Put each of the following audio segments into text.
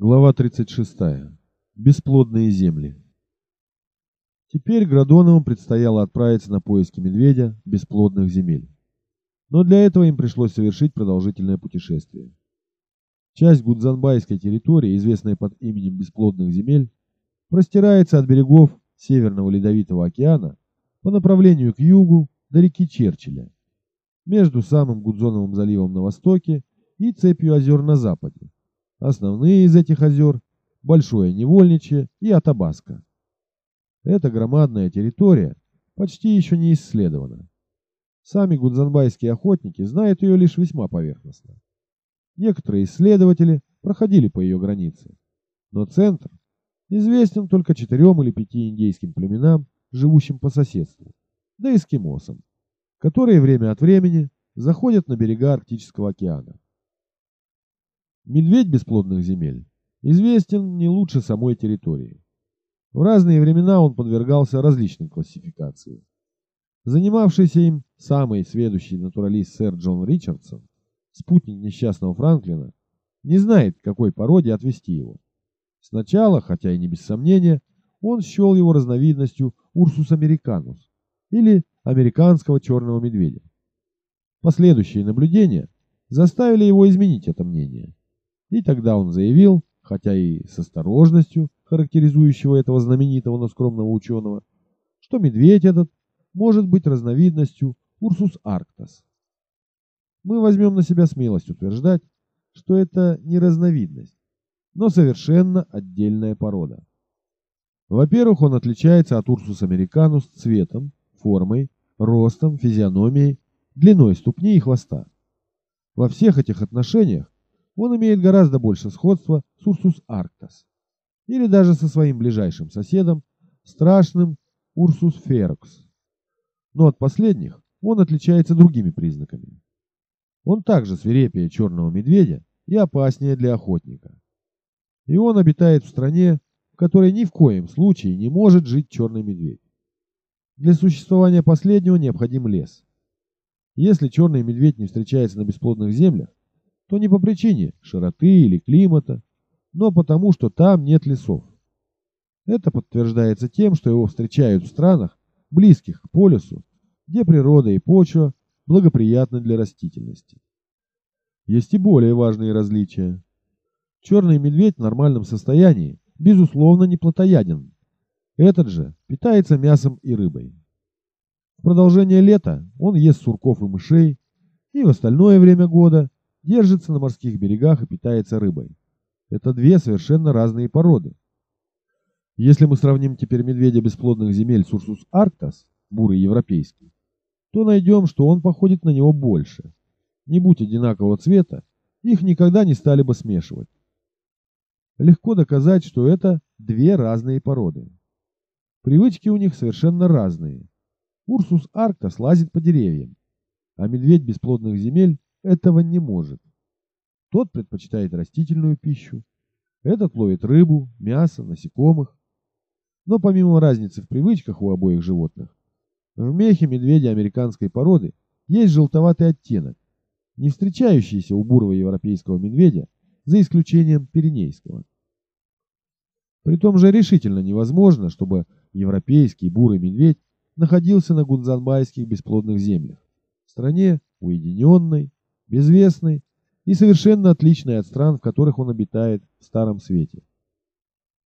Глава 36. Бесплодные земли. Теперь Градоновым предстояло отправиться на поиски медведя бесплодных земель. Но для этого им пришлось совершить продолжительное путешествие. Часть Гудзанбайской территории, известная под именем бесплодных земель, простирается от берегов Северного Ледовитого океана по направлению к югу до реки Черчилля, между самым Гудзоновым заливом на востоке и цепью озер на западе Основные из этих озер – Большое Невольничье и Атабаска. Эта громадная территория почти еще не исследована. Сами гудзанбайские охотники знают ее лишь весьма поверхностно. Некоторые исследователи проходили по ее границе, но центр известен только четырем или пяти индейским племенам, живущим по соседству, да эскимосам, которые время от времени заходят на берега Арктического океана. Медведь бесплодных земель известен не лучше самой территории. В разные времена он подвергался различным классификациям. Занимавшийся им самый сведущий натуралист сэр Джон Ричардсон, спутник несчастного Франклина, не знает, к какой породе отвести его. Сначала, хотя и не без сомнения, он счел его разновидностью Урсус американус или американского черного медведя. Последующие наблюдения заставили его изменить это мнение. И тогда он заявил, хотя и с осторожностью, характеризующего этого знаменитого, но скромного ученого, что медведь этот может быть разновидностью Урсус арктас. Мы возьмем на себя смелость утверждать, что это не разновидность, но совершенно отдельная порода. Во-первых, он отличается от Урсус американус цветом, формой, ростом, физиономией, длиной ступни и хвоста. Во всех этих отношениях он имеет гораздо больше сходства с Урсус арктас, или даже со своим ближайшим соседом, страшным Урсус ферокс. Но от последних он отличается другими признаками. Он также свирепее черного медведя и опаснее для охотника. И он обитает в стране, в которой ни в коем случае не может жить черный медведь. Для существования последнего необходим лес. Если черный медведь не встречается на бесплодных землях, то не по причине широты или климата, но потому, что там нет лесов. Это подтверждается тем, что его встречают в странах, близких к полюсу, где природа и почва благоприятны для растительности. Есть и более важные различия. Черный медведь в нормальном состоянии, безусловно, не плотояден. Этот же питается мясом и рыбой. В продолжение лета он ест сурков и мышей, и в остальное время года держится на морских берегах и питается рыбой. Это две совершенно разные породы. Если мы сравним теперь медведя бесплодных земель с Урсус арктас, бурый европейский, то найдем, что он походит на него больше. Не будь одинакового цвета, их никогда не стали бы смешивать. Легко доказать, что это две разные породы. Привычки у них совершенно разные. Урсус арктас лазит по деревьям, а медведь бесплодных земель этого не может. Тот предпочитает растительную пищу, этот ловит рыбу, мясо, насекомых. Но помимо разницы в привычках у обоих животных, в мехе медведя американской породы есть желтоватый оттенок, не встречающийся у бурого европейского медведя, за исключением пиренейского. При том же решительно невозможно, чтобы европейский бурый медведь находился на гунзанбайских бесплодных землях, в стране уединенной, безвестный и совершенно отличный от стран, в которых он обитает в Старом Свете.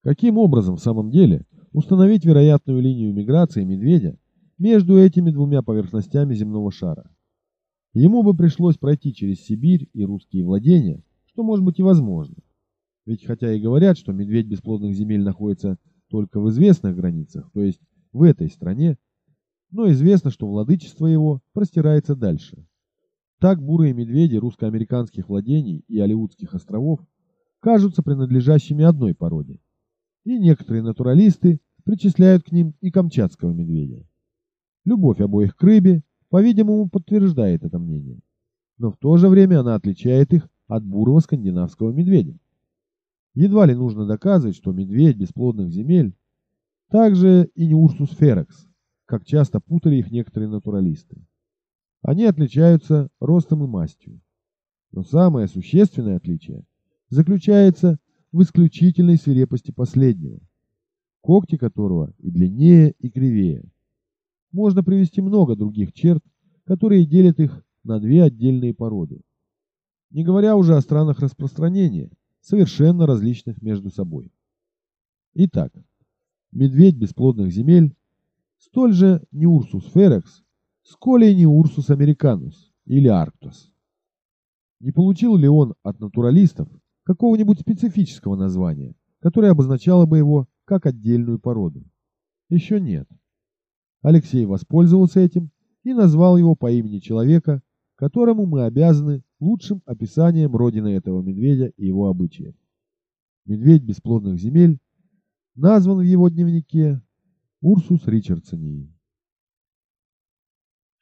Каким образом в самом деле установить вероятную линию миграции медведя между этими двумя поверхностями земного шара? Ему бы пришлось пройти через Сибирь и русские владения, что может быть и возможно. Ведь хотя и говорят, что медведь бесплодных земель находится только в известных границах, то есть в этой стране, но известно, что владычество его простирается дальше. Так бурые медведи русско-американских владений и Алиутских островов кажутся принадлежащими одной породе. И некоторые натуралисты причисляют к ним и камчатского медведя. Любовь обоих к рыбе, по-видимому, подтверждает это мнение. Но в то же время она отличает их от бурого скандинавского медведя. Едва ли нужно доказывать, что медведь бесплодных земель также и не Урсус ферекс, как часто путали их некоторые натуралисты. Они отличаются ростом и мастью. Но самое существенное отличие заключается в исключительной свирепости последнего, когти которого и длиннее, и кривее. Можно привести много других черт, которые делят их на две отдельные породы. Не говоря уже о странах распространения, совершенно различных между собой. Итак, медведь бесплодных земель столь же не Урсус ферекс, сколь и не Урсус американус или Арктус. Не получил ли он от натуралистов какого-нибудь специфического названия, которое обозначало бы его как отдельную породу? Еще нет. Алексей воспользовался этим и назвал его по имени человека, которому мы обязаны лучшим описанием родины этого медведя и его обычаев. Медведь бесплодных земель назван в его дневнике Урсус Ричардсонии.